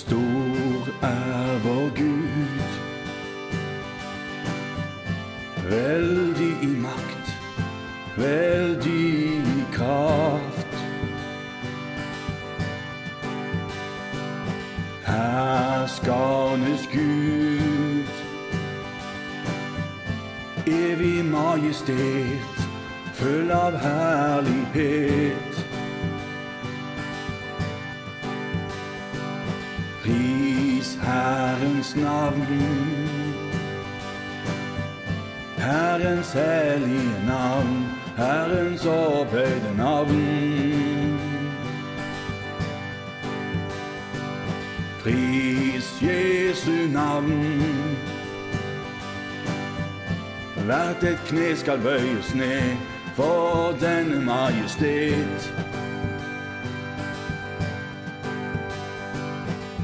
Stor er vår Gud, veldig i makt, veldig i kraft. Herskernes Gud, evig majestet, full av herlighet. Pris Herrens navn, Herrens hellige navn, Herrens opphøyde navn. Pris Jesu navn. Hvert et kne skal bøyes ned for denne majestet.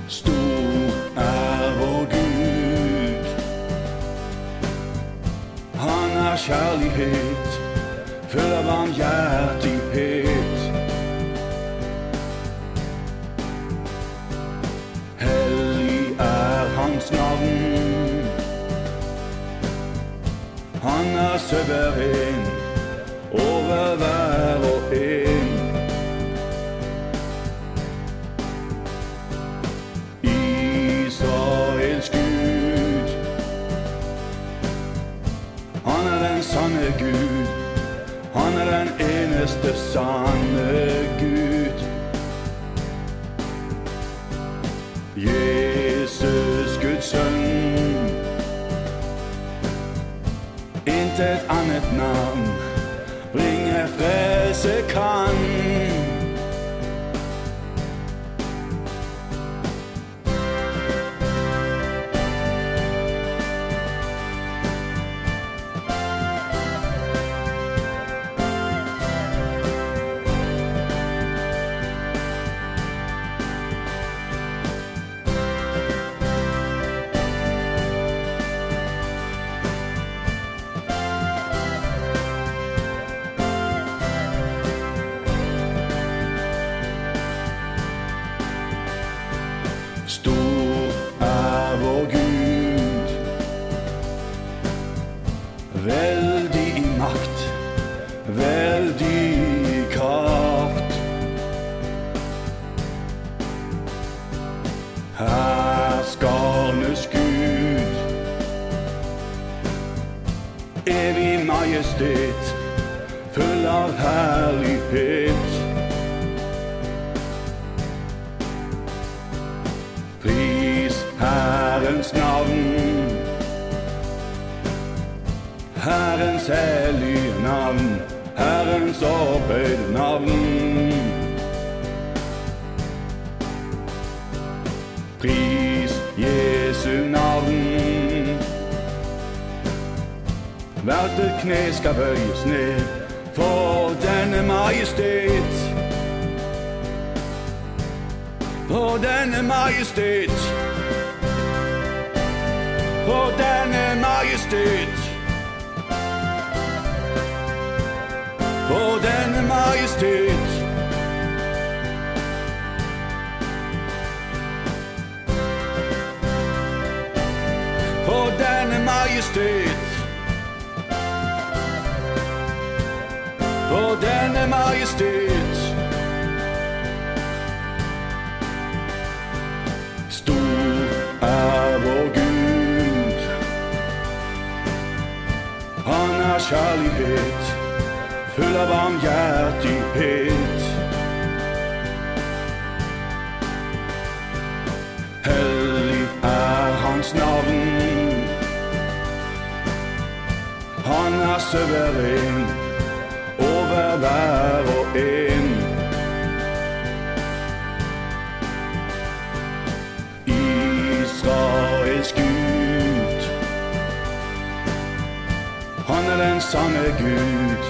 Stor er vår Gud. Han er kjærlighet, full av barmhjertighet. Hellig er hans navn. Han er suveren Han er den sanne Gud. Han er den eneste sanne Gud. Jesus, Guds sønn. Intet annet navn bringer frelse kan. Stor er vår Gud, veldig i makt, veldig i kraft. Herskernes Gud, evig majestet, full av herlighet. Herrens navn. Herrens hellige navn, Herrens opphøyde navn. Pris Jesu navn. Hvert et kne skal bøyes ned for denne majestet. For denne majestet. For denne majestet. På denne majestet. På denne majestet. På denne majestet. Kjærlighet, full av barmhjertighet. Hellig er hans navn. Han er suveren over hver og en. den sanne Gud.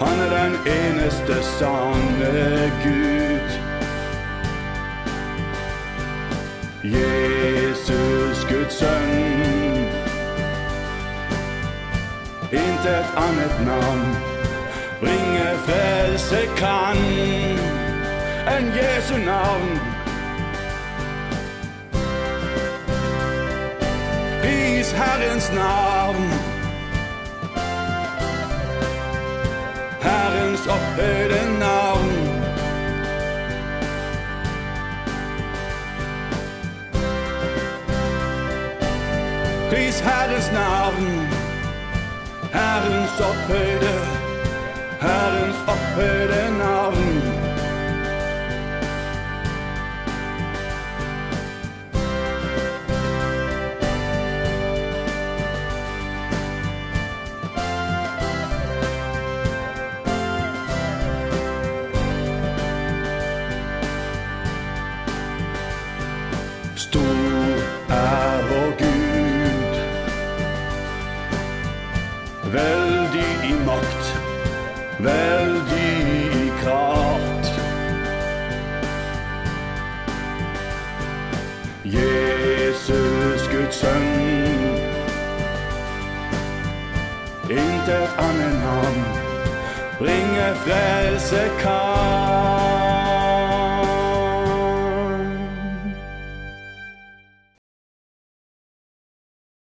Han er den eneste sanne Gud. Jesus, Guds sønn. Intet annet navn bringe frelse kan enn Jesu navn. Pris Herrens navn. Herrens opphøyde navn. Pris Herrens navn. Herrens opphøyde, Herrens Stor er vår Gud, veldig i makt, veldig i kraft. Jesus, Guds sønn, intet annet navn bringer frelse kan.